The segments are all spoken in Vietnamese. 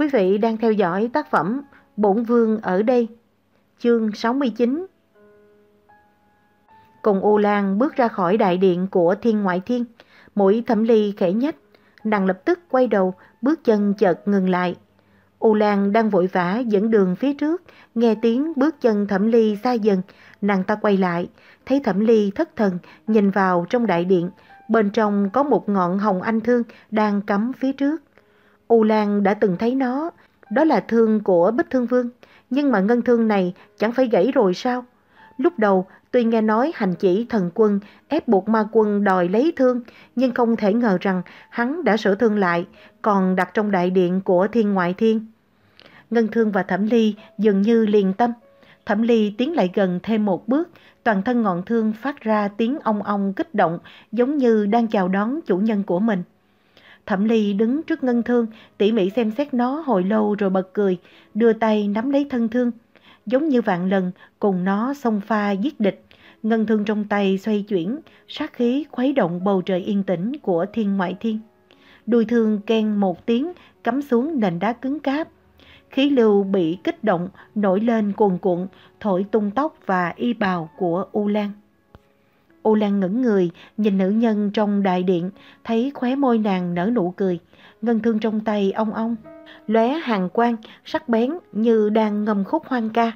Quý vị đang theo dõi tác phẩm Bổn Vương ở đây, chương 69. Cùng U Lan bước ra khỏi đại điện của Thiên Ngoại Thiên, mũi thẩm ly khẽ nhách, nàng lập tức quay đầu, bước chân chợt ngừng lại. U Lan đang vội vã dẫn đường phía trước, nghe tiếng bước chân thẩm ly xa dần, nàng ta quay lại, thấy thẩm ly thất thần, nhìn vào trong đại điện, bên trong có một ngọn hồng anh thương đang cắm phía trước. U Lan đã từng thấy nó, đó là thương của Bích Thương Vương, nhưng mà ngân thương này chẳng phải gãy rồi sao? Lúc đầu tuy nghe nói hành chỉ thần quân ép buộc ma quân đòi lấy thương, nhưng không thể ngờ rằng hắn đã sửa thương lại, còn đặt trong đại điện của thiên ngoại thiên. Ngân thương và thẩm ly dường như liền tâm. Thẩm ly tiến lại gần thêm một bước, toàn thân ngọn thương phát ra tiếng ong ong kích động giống như đang chào đón chủ nhân của mình. Thẩm Ly đứng trước ngân thương, tỉ mỉ xem xét nó hồi lâu rồi bật cười, đưa tay nắm lấy thân thương. Giống như vạn lần, cùng nó xông pha giết địch. Ngân thương trong tay xoay chuyển, sát khí khuấy động bầu trời yên tĩnh của thiên ngoại thiên. Đuôi thương ken một tiếng, cắm xuống nền đá cứng cáp. Khí lưu bị kích động, nổi lên cuồn cuộn, thổi tung tóc và y bào của U Lan. Ô Lan ngẩng người, nhìn nữ nhân trong đại điện, thấy khóe môi nàng nở nụ cười. Ngân thương trong tay ong ong, lóe hàng quang, sắc bén như đang ngâm khúc hoang ca.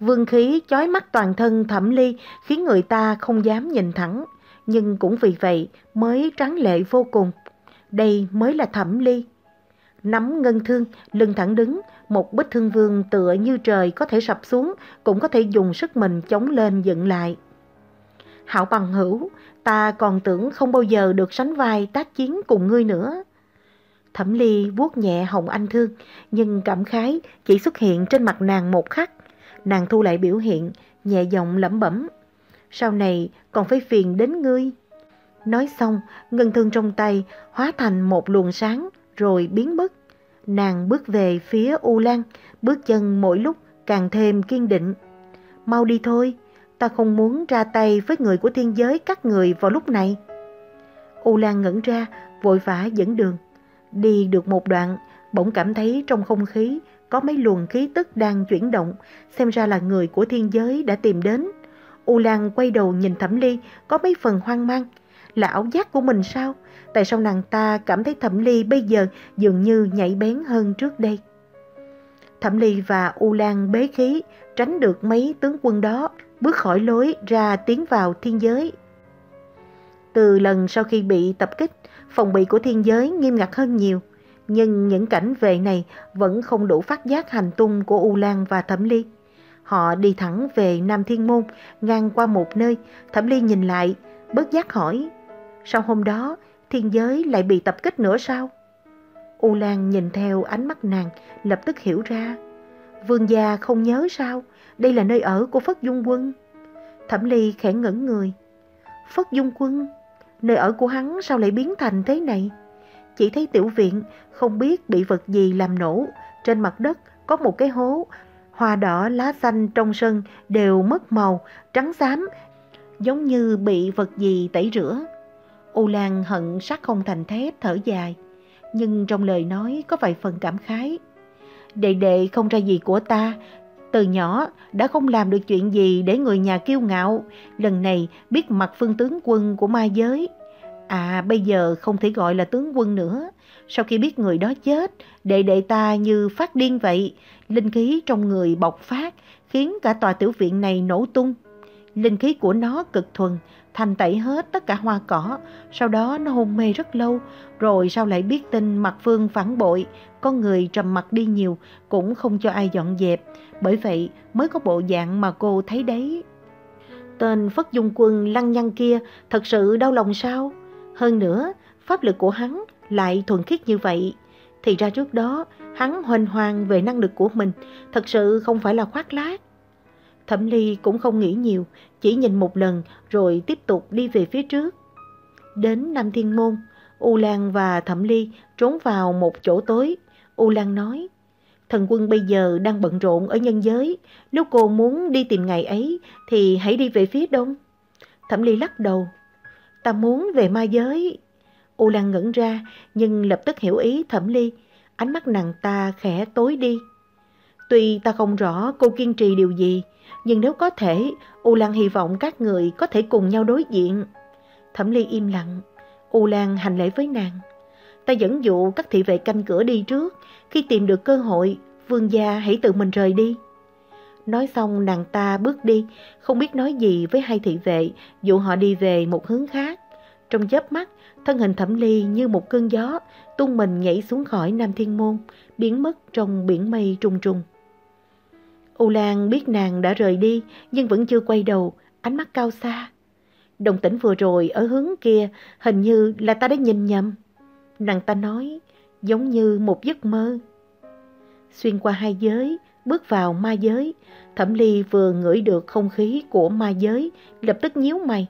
Vương khí chói mắt toàn thân thẩm ly khiến người ta không dám nhìn thẳng, nhưng cũng vì vậy mới trắng lệ vô cùng. Đây mới là thẩm ly. Nắm ngân thương, lưng thẳng đứng, một bích thương vương tựa như trời có thể sập xuống, cũng có thể dùng sức mình chống lên dựng lại. Hảo bằng hữu, ta còn tưởng không bao giờ được sánh vai tác chiến cùng ngươi nữa. Thẩm Ly vuốt nhẹ Hồng Anh Thương, nhưng cảm khái chỉ xuất hiện trên mặt nàng một khắc. Nàng thu lại biểu hiện, nhẹ giọng lẩm bẩm. Sau này còn phải phiền đến ngươi. Nói xong, ngân thương trong tay hóa thành một luồng sáng rồi biến mất. Nàng bước về phía U Lan, bước chân mỗi lúc càng thêm kiên định. Mau đi thôi, ta không muốn ra tay với người của thiên giới các người vào lúc này. U Lan ngẩn ra, vội vã dẫn đường. Đi được một đoạn, bỗng cảm thấy trong không khí có mấy luồng khí tức đang chuyển động, xem ra là người của thiên giới đã tìm đến. U Lan quay đầu nhìn Thẩm Ly, có mấy phần hoang mang. Là ảo giác của mình sao? Tại sao nàng ta cảm thấy Thẩm Ly bây giờ dường như nhảy bén hơn trước đây? Thẩm Ly và U Lan bế khí, tránh được mấy tướng quân đó, bước khỏi lối ra tiến vào thiên giới. Từ lần sau khi bị tập kích, phòng bị của thiên giới nghiêm ngặt hơn nhiều. Nhưng những cảnh vệ này vẫn không đủ phát giác hành tung của U Lan và Thẩm Ly. Họ đi thẳng về Nam Thiên Môn, ngang qua một nơi, Thẩm Ly nhìn lại, bớt giác hỏi. Sau hôm đó, thiên giới lại bị tập kích nữa sao? U Lan nhìn theo ánh mắt nàng, lập tức hiểu ra. Vương gia không nhớ sao? Đây là nơi ở của Phất Dung Quân. Thẩm Ly khẽ ngẩn người. Phất Dung Quân? Nơi ở của hắn sao lại biến thành thế này? Chỉ thấy tiểu viện không biết bị vật gì làm nổ. Trên mặt đất có một cái hố. Hoa đỏ lá xanh trong sân đều mất màu, trắng xám, giống như bị vật gì tẩy rửa. U Lan hận sắc không thành thép thở dài, nhưng trong lời nói có vài phần cảm khái. Đệ đệ không ra gì của ta, từ nhỏ đã không làm được chuyện gì để người nhà kiêu ngạo, lần này biết mặt phương tướng quân của ma giới. À bây giờ không thể gọi là tướng quân nữa, sau khi biết người đó chết, đệ đệ ta như phát điên vậy, linh khí trong người bộc phát, khiến cả tòa tiểu viện này nổ tung. Linh khí của nó cực thuần, thành tẩy hết tất cả hoa cỏ, sau đó nó hôn mê rất lâu, rồi sau lại biết tin mặt phương phản bội, con người trầm mặt đi nhiều, cũng không cho ai dọn dẹp, bởi vậy mới có bộ dạng mà cô thấy đấy. Tên Phất Dung Quân lăng nhăng kia thật sự đau lòng sao? Hơn nữa, pháp lực của hắn lại thuần khiết như vậy. Thì ra trước đó, hắn hoành hoàng về năng lực của mình, thật sự không phải là khoác lác. Thẩm Ly cũng không nghĩ nhiều, chỉ nhìn một lần rồi tiếp tục đi về phía trước. Đến Nam Thiên Môn, U Lan và Thẩm Ly trốn vào một chỗ tối. U Lan nói, thần quân bây giờ đang bận rộn ở nhân giới, nếu cô muốn đi tìm ngày ấy thì hãy đi về phía đông. Thẩm Ly lắc đầu, ta muốn về ma giới. U Lan ngẩn ra nhưng lập tức hiểu ý Thẩm Ly. ánh mắt nàng ta khẽ tối đi. Tuy ta không rõ cô kiên trì điều gì, nhưng nếu có thể, U Lan hy vọng các người có thể cùng nhau đối diện. Thẩm Ly im lặng, U Lan hành lễ với nàng. Ta dẫn dụ các thị vệ canh cửa đi trước, khi tìm được cơ hội, vương gia hãy tự mình rời đi. Nói xong nàng ta bước đi, không biết nói gì với hai thị vệ, dụ họ đi về một hướng khác. Trong chớp mắt, thân hình thẩm ly như một cơn gió, tung mình nhảy xuống khỏi Nam Thiên Môn, biến mất trong biển mây trùng trùng. U Lan biết nàng đã rời đi, nhưng vẫn chưa quay đầu, ánh mắt cao xa. Đồng tĩnh vừa rồi ở hướng kia, hình như là ta đã nhìn nhầm. Nàng ta nói, giống như một giấc mơ. Xuyên qua hai giới, bước vào ma giới, Thẩm Ly vừa ngửi được không khí của ma giới, lập tức nhíu mày.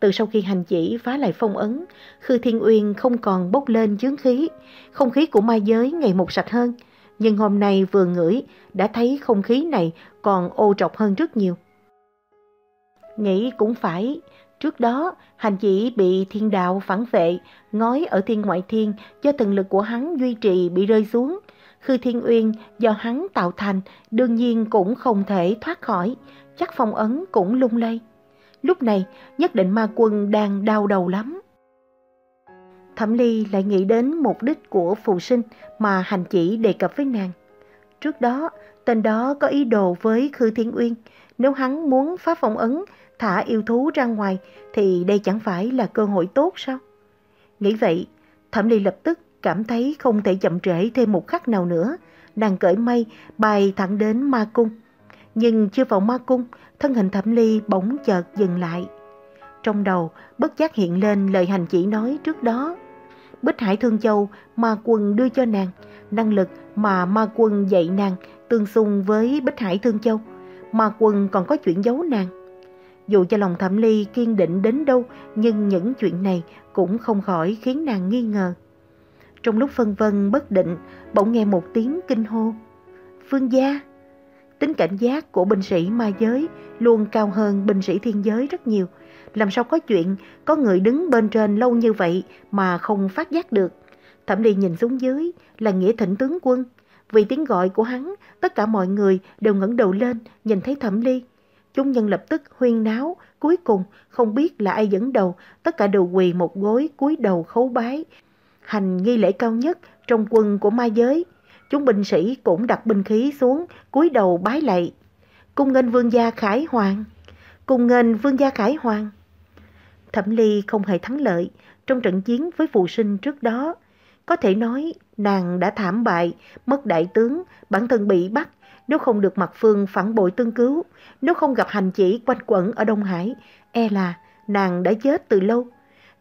Từ sau khi hành chỉ phá lại phong ấn, Khư Thiên Uyên không còn bốc lên chướng khí, không khí của ma giới ngày một sạch hơn. Nhưng hôm nay vừa ngửi, đã thấy không khí này còn ô trọc hơn rất nhiều. Nghĩ cũng phải, trước đó hành chỉ bị thiên đạo phản vệ, ngói ở thiên ngoại thiên do thần lực của hắn duy trì bị rơi xuống, Khư Thiên Uyên do hắn tạo thành đương nhiên cũng không thể thoát khỏi, chắc phong ấn cũng lung lay. Lúc này nhất định ma quân đang đau đầu lắm. Thẩm Ly lại nghĩ đến mục đích của phù sinh mà hành chỉ đề cập với nàng. Trước đó, tên đó có ý đồ với Khư Thiên Uyên, nếu hắn muốn phá phong ấn, thả yêu thú ra ngoài thì đây chẳng phải là cơ hội tốt sao? Nghĩ vậy, Thẩm Ly lập tức cảm thấy không thể chậm trễ thêm một khắc nào nữa. Nàng cởi mây, bay thẳng đến ma cung. Nhưng chưa vào ma cung, thân hình thẩm ly bỗng chợt dừng lại. Trong đầu, bất giác hiện lên lời hành chỉ nói trước đó. Bích Hải Thương Châu, ma quân đưa cho nàng, năng lực mà ma quân dạy nàng tương xung với Bích Hải Thương Châu. Ma quân còn có chuyện giấu nàng. Dù cho lòng thẩm ly kiên định đến đâu, nhưng những chuyện này cũng không khỏi khiến nàng nghi ngờ. Trong lúc phân vân bất định, bỗng nghe một tiếng kinh hô. Phương gia! Tính cảnh giác của binh sĩ ma giới luôn cao hơn binh sĩ thiên giới rất nhiều. Làm sao có chuyện có người đứng bên trên lâu như vậy mà không phát giác được. Thẩm Ly nhìn xuống dưới là Nghĩa Thịnh tướng quân. Vì tiếng gọi của hắn, tất cả mọi người đều ngẩng đầu lên nhìn thấy Thẩm Ly. Chúng nhân lập tức huyên náo, cuối cùng không biết là ai dẫn đầu, tất cả đều quỳ một gối cúi đầu khấu bái, hành nghi lễ cao nhất trong quân của ma giới. Chúng binh sĩ cũng đặt binh khí xuống, cúi đầu bái lạy. Cung nghênh vương gia Khải Hoàng. Cung nghênh vương gia Khải Hoàng. Thẩm Ly không hề thắng lợi trong trận chiến với phụ sinh trước đó. Có thể nói nàng đã thảm bại, mất đại tướng, bản thân bị bắt. Nếu không được mặt phương phản bội tương cứu, nếu không gặp hành chỉ quanh quẩn ở Đông Hải, e là nàng đã chết từ lâu.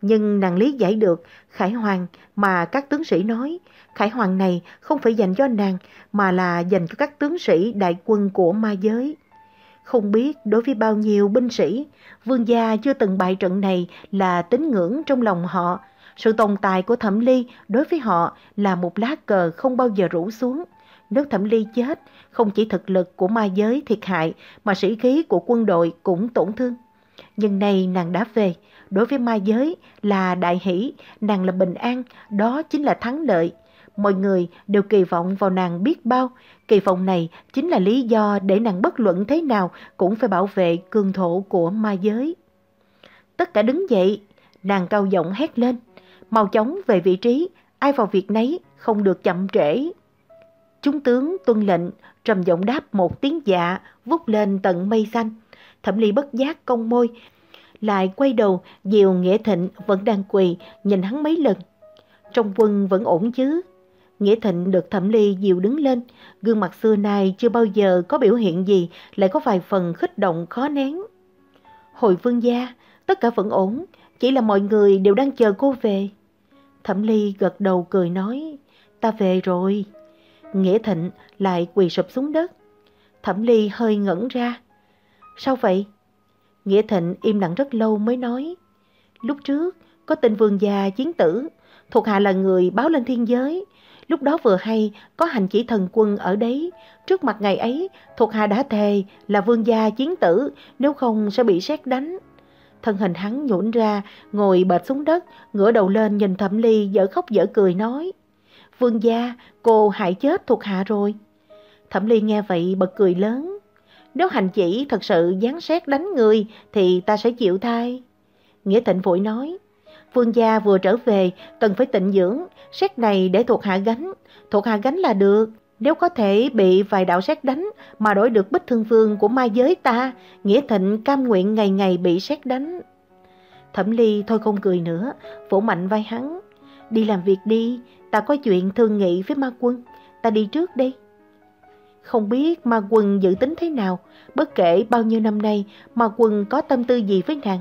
Nhưng nàng lý giải được Khải Hoàng mà các tướng sĩ nói, Khải Hoàng này không phải dành cho nàng mà là dành cho các tướng sĩ đại quân của ma giới. Không biết đối với bao nhiêu binh sĩ, vương gia chưa từng bại trận này là tín ngưỡng trong lòng họ. Sự tồn tại của Thẩm Ly đối với họ là một lá cờ không bao giờ rủ xuống. Nếu Thẩm Ly chết, không chỉ thực lực của ma giới thiệt hại mà sĩ khí của quân đội cũng tổn thương. Nhưng nay nàng đã về, đối với ma giới là đại hỷ, nàng là bình an, đó chính là thắng lợi. Mọi người đều kỳ vọng vào nàng biết bao, kỳ vọng này chính là lý do để nàng bất luận thế nào cũng phải bảo vệ cương thổ của ma giới. Tất cả đứng dậy, nàng cao giọng hét lên, mau chóng về vị trí, ai vào việc nấy, không được chậm trễ. Chúng tướng tuân lệnh, trầm giọng đáp một tiếng dạ, vút lên tận mây xanh. Thẩm ly bất giác cong môi, lại quay đầu Diều Nghĩa Thịnh vẫn đang quỳ nhìn hắn mấy lần. Trong quân vẫn ổn chứ? Nghĩa Thịnh được Thẩm Ly dìu đứng lên, gương mặt xưa nay chưa bao giờ có biểu hiện gì, lại có vài phần khích động khó nén. Hồi vương gia, tất cả vẫn ổn, chỉ là mọi người đều đang chờ cô về. Thẩm Ly gật đầu cười nói, ta về rồi. Nghĩa Thịnh lại quỳ sụp xuống đất. Thẩm Ly hơi ngẩn ra. Sao vậy? Nghĩa Thịnh im lặng rất lâu mới nói. Lúc trước, có tên vương gia chiến tử, thuộc hạ là người báo lên thiên giới. Lúc đó vừa hay có hành chỉ thần quân ở đấy. Trước mặt ngày ấy, thuộc hạ đã thề là vương gia chiến tử, nếu không sẽ bị xét đánh. Thân hình hắn nhũn ra, ngồi bệt xuống đất, ngửa đầu lên nhìn thẩm ly dở khóc dở cười nói. Vương gia, cô hại chết thuộc hạ rồi. Thẩm Ly nghe vậy bật cười lớn. Nếu hành chỉ thật sự gián xét đánh người thì ta sẽ chịu thay. Nghĩa Thịnh vội nói, Vương gia vừa trở về, cần phải tịnh dưỡng, xét này để thuộc hạ gánh, thuộc hạ gánh là được. Nếu có thể bị vài đạo xét đánh mà đổi được bích thương vương của ma giới ta, Nghĩa Thịnh cam nguyện ngày ngày bị xét đánh. Thẩm Ly thôi không cười nữa, vỗ mạnh vai hắn. Đi làm việc đi, ta có chuyện thương nghị với ma quân, ta đi trước đi. Không biết ma quân dự tính thế nào, bất kể bao nhiêu năm nay ma quân có tâm tư gì với nàng.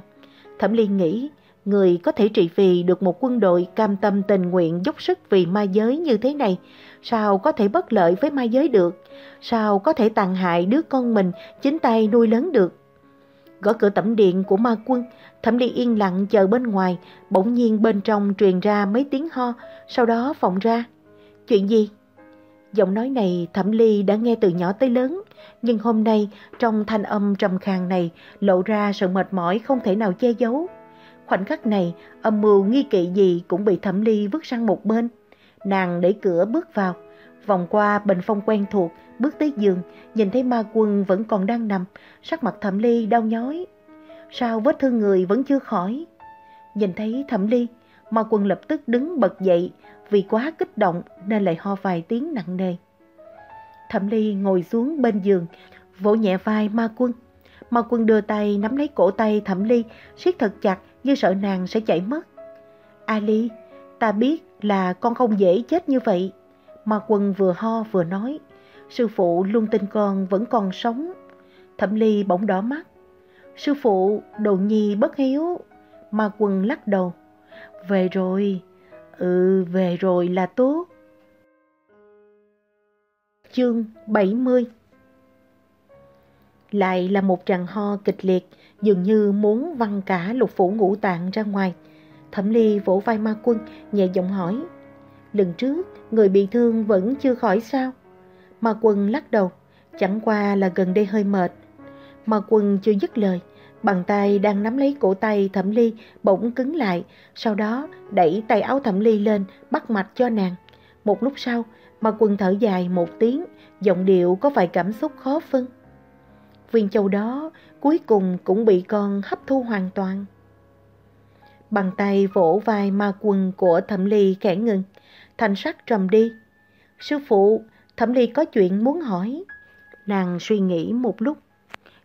Thẩm Ly nghĩ, người có thể trị vì được một quân đội cam tâm tình nguyện dốc sức vì ma giới như thế này, sao có thể bất lợi với ma giới được, sao có thể tàn hại đứa con mình chính tay nuôi lớn được. Gõ cửa tẩm điện của ma quân, Thẩm Ly yên lặng chờ bên ngoài, bỗng nhiên bên trong truyền ra mấy tiếng ho, sau đó vọng ra. Chuyện gì? Giọng nói này Thẩm Ly đã nghe từ nhỏ tới lớn, nhưng hôm nay trong thanh âm trầm khàn này lộ ra sự mệt mỏi không thể nào che giấu. Khoảnh khắc này, âm mưu nghi kỵ gì cũng bị Thẩm Ly vứt sang một bên. Nàng đẩy cửa bước vào, vòng qua bình phong quen thuộc, bước tới giường, nhìn thấy ma quân vẫn còn đang nằm, sắc mặt Thẩm Ly đau nhói. Sao vết thương người vẫn chưa khỏi? Nhìn thấy Thẩm Ly, ma quân lập tức đứng bật dậy, vì quá kích động nên lại ho vài tiếng nặng nề. Thẩm Ly ngồi xuống bên giường, vỗ nhẹ vai ma quân. Ma quân đưa tay nắm lấy cổ tay Thẩm Ly, siết thật chặt như sợ nàng sẽ chạy mất. Ali, ta biết là con không dễ chết như vậy. Mà Quần vừa ho vừa nói, sư phụ luôn tin con vẫn còn sống. Thẩm Ly bỗng đỏ mắt. Sư phụ, đồ nhi bất hiếu. mà Quần lắc đầu. Về rồi, ừ về rồi là tốt. Chương 70 lại là một tràng ho kịch liệt, dường như muốn văng cả lục phủ ngũ tạng ra ngoài. Thẩm Ly vỗ vai ma quân, nhẹ giọng hỏi. Lần trước, người bị thương vẫn chưa khỏi sao? Ma quân lắc đầu, chẳng qua là gần đây hơi mệt. Ma quân chưa dứt lời, bàn tay đang nắm lấy cổ tay Thẩm Ly bỗng cứng lại, sau đó đẩy tay áo Thẩm Ly lên, bắt mạch cho nàng. Một lúc sau, Ma quân thở dài một tiếng, giọng điệu có vài cảm xúc khó phân. Viên châu đó cuối cùng cũng bị con hấp thu hoàn toàn. Bàn tay vỗ vai ma quần của Thẩm Ly khẽ ngừng, thành sắc trầm đi. Sư phụ, Thẩm Ly có chuyện muốn hỏi. Nàng suy nghĩ một lúc.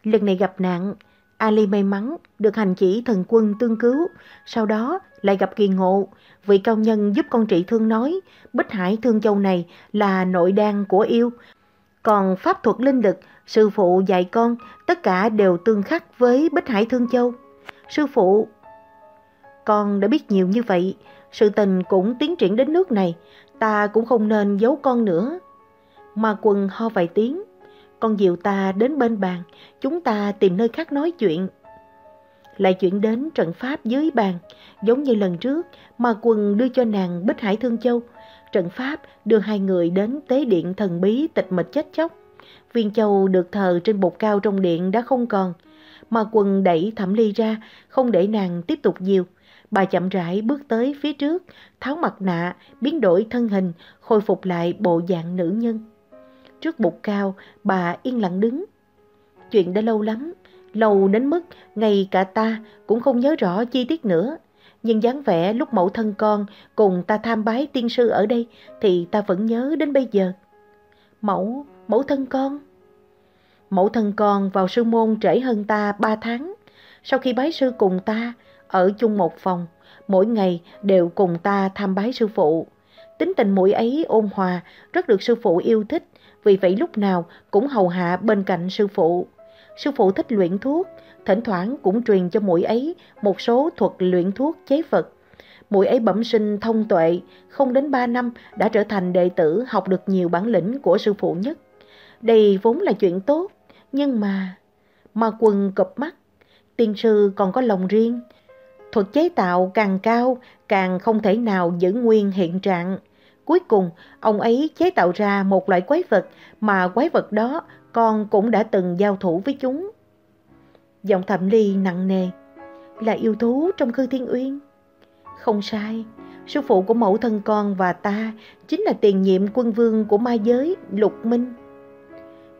Lần này gặp nạn, Ali may mắn được hành chỉ thần quân tương cứu, sau đó lại gặp kỳ ngộ. Vị cao nhân giúp con trị thương nói, Bích Hải Thương Châu này là nội đan của yêu. Còn pháp thuật linh lực, sư phụ dạy con, tất cả đều tương khắc với Bích Hải Thương Châu. Sư phụ, con đã biết nhiều như vậy, sự tình cũng tiến triển đến nước này, ta cũng không nên giấu con nữa. Ma quần ho vài tiếng, con dìu ta đến bên bàn, chúng ta tìm nơi khác nói chuyện. Lại chuyển đến trận pháp dưới bàn, giống như lần trước, ma quần đưa cho nàng Bích Hải Thương Châu. Trận pháp đưa hai người đến tế điện thần bí tịch mịch chết chóc. Viên châu được thờ trên bục cao trong điện đã không còn. mà quần đẩy thẩm ly ra, không để nàng tiếp tục dìu. Bà chậm rãi bước tới phía trước, tháo mặt nạ, biến đổi thân hình, khôi phục lại bộ dạng nữ nhân. Trước bục cao, bà yên lặng đứng. Chuyện đã lâu lắm, lâu đến mức ngay cả ta cũng không nhớ rõ chi tiết nữa. Nhưng dáng vẻ lúc mẫu thân con cùng ta tham bái tiên sư ở đây thì ta vẫn nhớ đến bây giờ. Mẫu, mẫu thân con. Mẫu thân con vào sư môn trễ hơn ta ba tháng. Sau khi bái sư cùng ta, ở chung một phòng, mỗi ngày đều cùng ta tham bái sư phụ. Tính tình mũi ấy ôn hòa, rất được sư phụ yêu thích, vì vậy lúc nào cũng hầu hạ bên cạnh sư phụ. Sư phụ thích luyện thuốc, thỉnh thoảng cũng truyền cho mũi ấy một số thuật luyện thuốc chế vật. Mũi ấy bẩm sinh thông tuệ, không đến 3 năm đã trở thành đệ tử học được nhiều bản lĩnh của sư phụ nhất. Đây vốn là chuyện tốt, nhưng mà... Ma quân cụp mắt, tiên sư còn có lòng riêng. Thuật chế tạo càng cao, càng không thể nào giữ nguyên hiện trạng. Cuối cùng, ông ấy chế tạo ra một loại quái vật mà quái vật đó con cũng đã từng giao thủ với chúng. Giọng thẩm ly nặng nề, là yêu thú trong khư thiên uyên. Không sai, Sư phụ của mẫu thân con và ta chính là tiền nhiệm quân vương của ma giới, Lục Minh.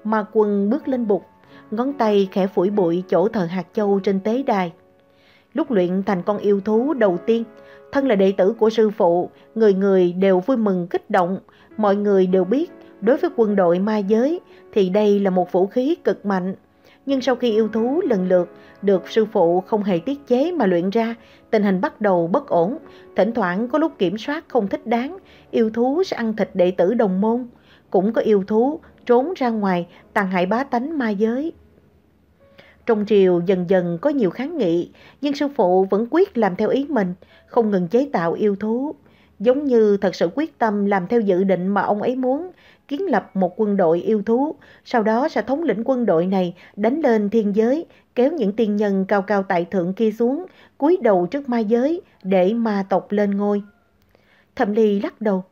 Ma quân bước lên bục, ngón tay khẽ phủi bụi chỗ thờ hạt châu trên tế đài. Lúc luyện thành con yêu thú đầu tiên, thân là đệ tử của sư phụ, người người đều vui mừng kích động, mọi người đều biết đối với quân đội ma giới thì đây là một vũ khí cực mạnh. Nhưng sau khi yêu thú lần lượt được sư phụ không hề tiết chế mà luyện ra, tình hình bắt đầu bất ổn, thỉnh thoảng có lúc kiểm soát không thích đáng, yêu thú sẽ ăn thịt đệ tử đồng môn, cũng có yêu thú trốn ra ngoài tàn hại bá tánh ma giới. Trong triều dần dần có nhiều kháng nghị, nhưng sư phụ vẫn quyết làm theo ý mình, không ngừng chế tạo yêu thú. Giống như thật sự quyết tâm làm theo dự định mà ông ấy muốn, kiến lập một quân đội yêu thú, sau đó sẽ thống lĩnh quân đội này đánh lên thiên giới, kéo những tiên nhân cao cao tại thượng kia xuống, cúi đầu trước ma giới để ma tộc lên ngôi. Thẩm Ly lắc đầu.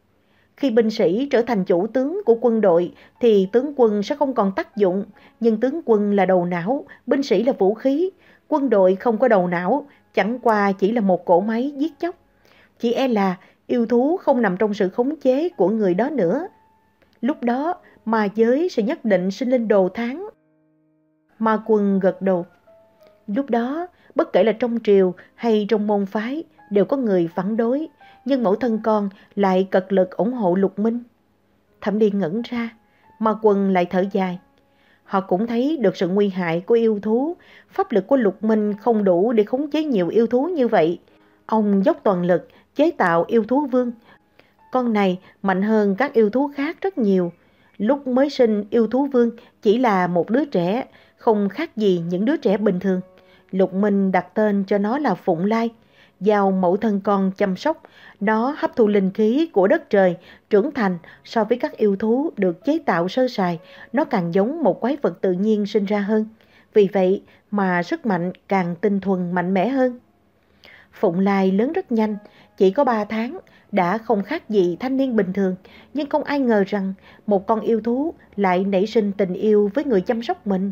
Khi binh sĩ trở thành chủ tướng của quân đội thì tướng quân sẽ không còn tác dụng, nhưng tướng quân là đầu não, binh sĩ là vũ khí. Quân đội không có đầu não, chẳng qua chỉ là một cỗ máy giết chóc. Chỉ e là yêu thú không nằm trong sự khống chế của người đó nữa. Lúc đó, ma giới sẽ nhất định sinh lên đồ tháng. Ma quân gật đầu. Lúc đó, bất kể là trong triều hay trong môn phái, đều có người phản đối, nhưng mẫu thân con lại cật lực ủng hộ lục minh. Thẩm Liên ngẩn ra, mà quần lại thở dài. Họ cũng thấy được sự nguy hại của yêu thú, pháp lực của lục minh không đủ để khống chế nhiều yêu thú như vậy. Ông dốc toàn lực chế tạo yêu thú vương. Con này mạnh hơn các yêu thú khác rất nhiều. Lúc mới sinh yêu thú vương chỉ là một đứa trẻ, không khác gì những đứa trẻ bình thường. Lục Minh đặt tên cho nó là Phụng Lai, giao mẫu thân con chăm sóc. Nó hấp thu linh khí của đất trời, trưởng thành so với các yêu thú được chế tạo sơ sài. Nó càng giống một quái vật tự nhiên sinh ra hơn. Vì vậy mà sức mạnh càng tinh thuần mạnh mẽ hơn. Phụng Lai lớn rất nhanh, chỉ có 3 tháng, đã không khác gì thanh niên bình thường, nhưng không ai ngờ rằng một con yêu thú lại nảy sinh tình yêu với người chăm sóc mình.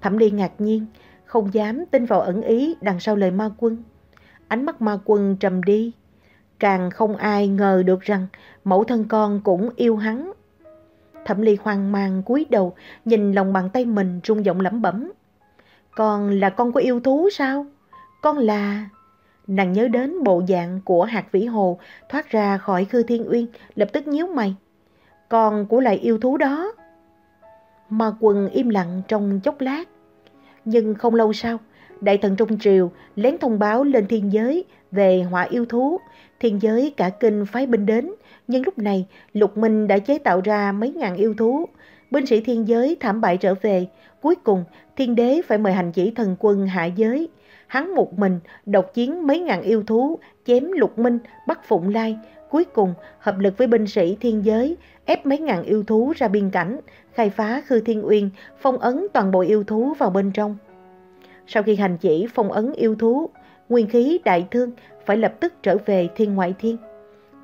Thẩm Ly ngạc nhiên, không dám tin vào ẩn ý đằng sau lời ma quân. Ánh mắt ma quân trầm đi, càng không ai ngờ được rằng mẫu thân con cũng yêu hắn. Thẩm Ly hoang mang cúi đầu, nhìn lòng bàn tay mình rung giọng lẩm bẩm. Con là con của yêu thú sao? Con là... Nàng nhớ đến bộ dạng của hạt vĩ hồ thoát ra khỏi khư thiên uyên, lập tức nhíu mày. Con của lại yêu thú đó. Ma quần im lặng trong chốc lát. Nhưng không lâu sau, đại thần trong triều lén thông báo lên thiên giới về họa yêu thú. Thiên giới cả kinh phái binh đến, nhưng lúc này Lục Minh đã chế tạo ra mấy ngàn yêu thú. Binh sĩ thiên giới thảm bại trở về, cuối cùng thiên đế phải mời hành chỉ thần quân hạ giới. Hắn một mình độc chiến mấy ngàn yêu thú, chém lục minh, bắt phụng lai. Cuối cùng hợp lực với binh sĩ thiên giới, ép mấy ngàn yêu thú ra biên cảnh, khai phá khư thiên uyên, phong ấn toàn bộ yêu thú vào bên trong. Sau khi hành chỉ phong ấn yêu thú, nguyên khí đại thương phải lập tức trở về thiên ngoại thiên.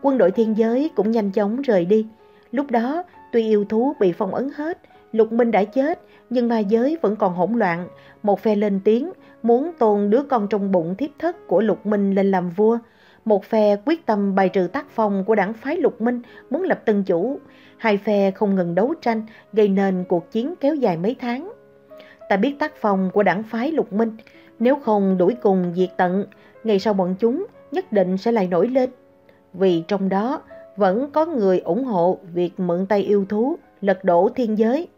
Quân đội thiên giới cũng nhanh chóng rời đi. Lúc đó, tuy yêu thú bị phong ấn hết, Lục Minh đã chết, nhưng ma giới vẫn còn hỗn loạn. Một phe lên tiếng, muốn tôn đứa con trong bụng thiếp thất của Lục Minh lên làm vua. Một phe quyết tâm bài trừ tác phong của đảng phái Lục Minh, muốn lập tân chủ. Hai phe không ngừng đấu tranh, gây nên cuộc chiến kéo dài mấy tháng. Ta biết tác phong của đảng phái Lục Minh, nếu không đuổi cùng diệt tận, ngày sau bọn chúng nhất định sẽ lại nổi lên. Vì trong đó vẫn có người ủng hộ việc mượn tay yêu thú, lật đổ thiên giới.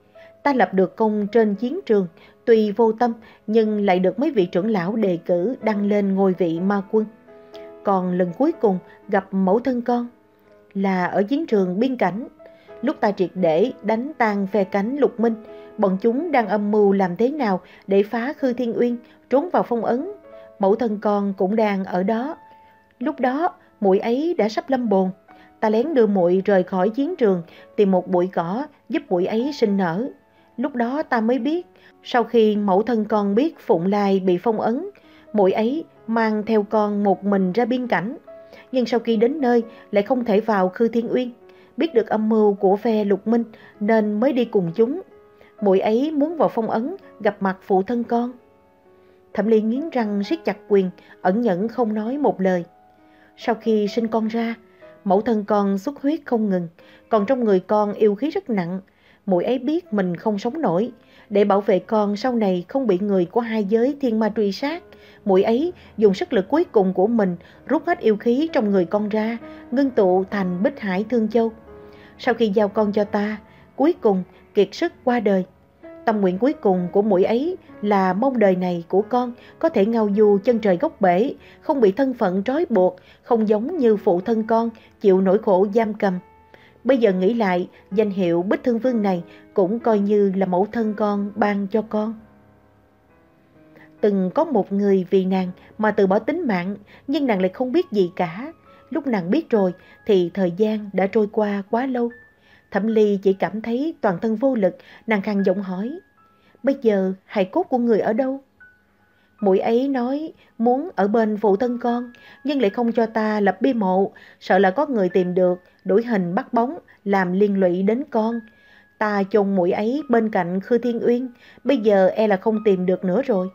Ta lập được công trên chiến trường, tuy vô tâm nhưng lại được mấy vị trưởng lão đề cử đăng lên ngôi vị ma quân. Còn lần cuối cùng gặp mẫu thân con là ở chiến trường biên cảnh. Lúc ta triệt để đánh tan phe cánh lục minh, bọn chúng đang âm mưu làm thế nào để phá khư thiên uyên, trốn vào phong ấn. Mẫu thân con cũng đang ở đó. Lúc đó, muội ấy đã sắp lâm bồn. Ta lén đưa muội rời khỏi chiến trường, tìm một bụi cỏ giúp muội ấy sinh nở. Lúc đó ta mới biết, sau khi mẫu thân con biết Phụng Lai bị phong ấn, muội ấy mang theo con một mình ra biên cảnh. Nhưng sau khi đến nơi lại không thể vào Khư Thiên Uyên, biết được âm mưu của phe Lục Minh nên mới đi cùng chúng. Muội ấy muốn vào phong ấn gặp mặt phụ thân con. Thẩm Ly nghiến răng siết chặt quyền, ẩn nhẫn không nói một lời. Sau khi sinh con ra, mẫu thân con xuất huyết không ngừng, còn trong người con yêu khí rất nặng. Muội ấy biết mình không sống nổi, để bảo vệ con sau này không bị người của hai giới thiên ma truy sát. Muội ấy dùng sức lực cuối cùng của mình rút hết yêu khí trong người con ra, ngưng tụ thành bích hải thương châu. Sau khi giao con cho ta, cuối cùng kiệt sức qua đời. Tâm nguyện cuối cùng của mũi ấy là mong đời này của con có thể ngao du chân trời gốc bể, không bị thân phận trói buộc, không giống như phụ thân con chịu nỗi khổ giam cầm. Bây giờ nghĩ lại, danh hiệu Bích Thương Vương này cũng coi như là mẫu thân con ban cho con. Từng có một người vì nàng mà từ bỏ tính mạng, nhưng nàng lại không biết gì cả. Lúc nàng biết rồi thì thời gian đã trôi qua quá lâu. Thẩm Ly chỉ cảm thấy toàn thân vô lực, nàng khang giọng hỏi. Bây giờ hài cốt của người ở đâu? Mũi ấy nói muốn ở bên phụ thân con, nhưng lại không cho ta lập bia mộ, sợ là có người tìm được, đuổi hình bắt bóng, làm liên lụy đến con. Ta chôn mũi ấy bên cạnh Khư Thiên Uyên, bây giờ e là không tìm được nữa rồi.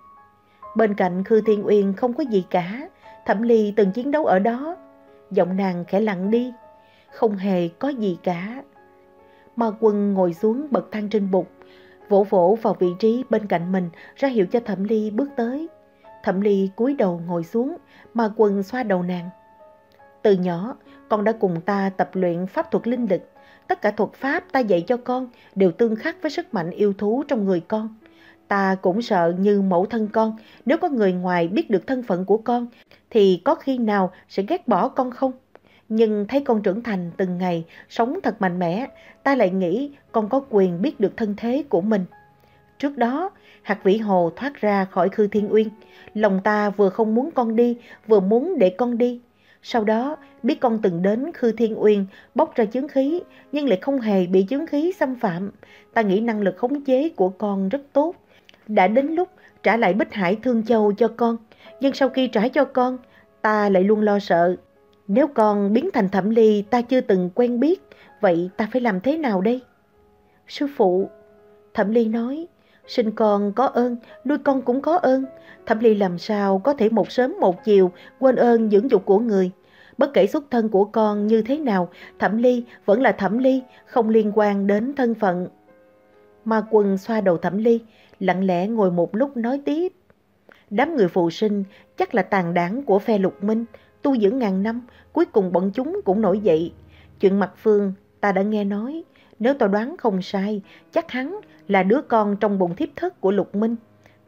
Bên cạnh Khư Thiên Uyên không có gì cả, Thẩm Ly từng chiến đấu ở đó. Giọng nàng khẽ lặng đi, không hề có gì cả. Ma quân ngồi xuống bậc thang trên bục, vỗ vỗ vào vị trí bên cạnh mình ra hiệu cho Thẩm Ly bước tới. Thẩm Ly cúi đầu ngồi xuống, Ma quân xoa đầu nàng. Từ nhỏ, con đã cùng ta tập luyện pháp thuật linh lực. Tất cả thuật pháp ta dạy cho con đều tương khắc với sức mạnh yêu thú trong người con. Ta cũng sợ như mẫu thân con, nếu có người ngoài biết được thân phận của con, thì có khi nào sẽ ghét bỏ con không? Nhưng thấy con trưởng thành từng ngày, sống thật mạnh mẽ, ta lại nghĩ con có quyền biết được thân thế của mình. Trước đó, hạt vĩ hồ thoát ra khỏi khư thiên uyên. Lòng ta vừa không muốn con đi, vừa muốn để con đi. Sau đó, biết con từng đến khư thiên uyên, bốc ra chứng khí, nhưng lại không hề bị chứng khí xâm phạm. Ta nghĩ năng lực khống chế của con rất tốt. Đã đến lúc trả lại Bích Hải Thương Châu cho con. Nhưng sau khi trả cho con, ta lại luôn lo sợ nếu con biến thành thẩm ly ta chưa từng quen biết, vậy ta phải làm thế nào đây? Sư phụ, thẩm ly nói, sinh con có ơn, nuôi con cũng có ơn. Thẩm ly làm sao có thể một sớm một chiều quên ơn dưỡng dục của người. Bất kể xuất thân của con như thế nào, thẩm ly vẫn là thẩm ly, không liên quan đến thân phận. Ma quân xoa đầu thẩm ly, lặng lẽ ngồi một lúc nói tiếp. Đám người phụ sinh chắc là tàn đảng của phe lục minh, tu dưỡng ngàn năm, cuối cùng bọn chúng cũng nổi dậy. Chuyện mặt phương, ta đã nghe nói, nếu ta đoán không sai, chắc hắn là đứa con trong bụng thiếp thất của Lục Minh.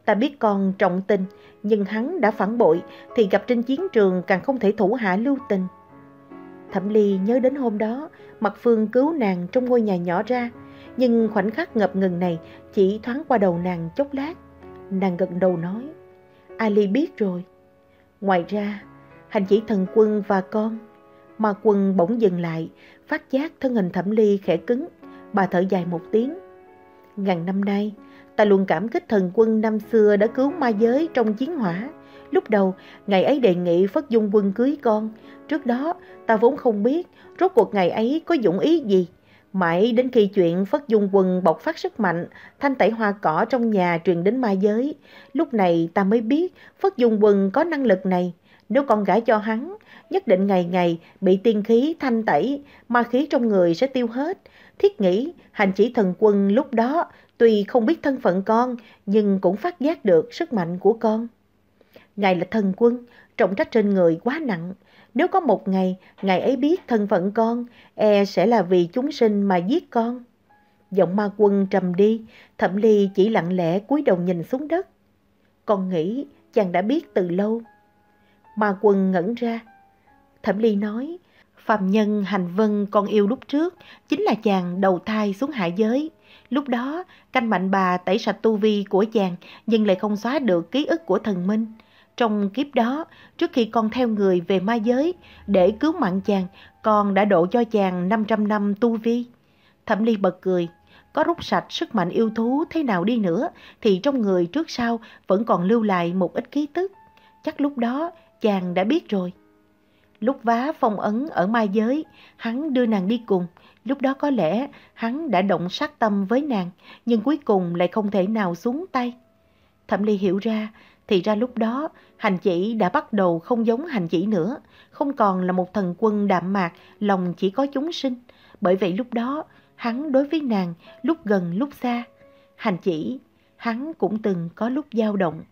Ta biết con trọng tình, nhưng hắn đã phản bội, thì gặp trên chiến trường càng không thể thủ hạ lưu tình. Thẩm Ly nhớ đến hôm đó, Mặt Phương cứu nàng trong ngôi nhà nhỏ ra, nhưng khoảnh khắc ngập ngừng này chỉ thoáng qua đầu nàng chốc lát. Nàng gật đầu nói, Ali biết rồi. Ngoài ra, hành chỉ thần quân và con. Mà quân bỗng dừng lại, phát giác thân hình thẩm ly khẽ cứng, bà thở dài một tiếng. Ngàn năm nay, ta luôn cảm kích thần quân năm xưa đã cứu ma giới trong chiến hỏa. Lúc đầu, ngày ấy đề nghị Phất Dung quân cưới con. Trước đó, ta vốn không biết rốt cuộc ngày ấy có dụng ý gì. Mãi đến khi chuyện Phất Dung Quân bộc phát sức mạnh, thanh tẩy hoa cỏ trong nhà truyền đến ma giới. Lúc này ta mới biết Phất Dung Quân có năng lực này. Nếu con gái cho hắn, nhất định ngày ngày bị tiên khí thanh tẩy, ma khí trong người sẽ tiêu hết. Thiết nghĩ, hành chỉ thần quân lúc đó tuy không biết thân phận con, nhưng cũng phát giác được sức mạnh của con. Ngài là thần quân, trọng trách trên người quá nặng. Nếu có một ngày, ngài ấy biết thân phận con, e sẽ là vì chúng sinh mà giết con. Giọng ma quân trầm đi, thẩm ly chỉ lặng lẽ cúi đầu nhìn xuống đất. Con nghĩ chàng đã biết từ lâu. Ma quân ngẩn ra. Thẩm Ly nói, phàm nhân hành vân con yêu lúc trước chính là chàng đầu thai xuống hạ giới. Lúc đó, canh mạnh bà tẩy sạch tu vi của chàng nhưng lại không xóa được ký ức của thần minh. Trong kiếp đó, trước khi con theo người về ma giới, để cứu mạng chàng, con đã độ cho chàng 500 năm tu vi. Thẩm Ly bật cười, có rút sạch sức mạnh yêu thú thế nào đi nữa, thì trong người trước sau vẫn còn lưu lại một ít ký tức. Chắc lúc đó chàng đã biết rồi. Lúc vá phong ấn ở ma giới, hắn đưa nàng đi cùng. Lúc đó có lẽ hắn đã động sát tâm với nàng, nhưng cuối cùng lại không thể nào xuống tay. Thẩm Ly hiểu ra, thì ra lúc đó, hành chỉ đã bắt đầu không giống hành chỉ nữa, không còn là một thần quân đạm mạc, lòng chỉ có chúng sinh. Bởi vậy lúc đó, hắn đối với nàng lúc gần lúc xa. Hành chỉ, hắn cũng từng có lúc dao động.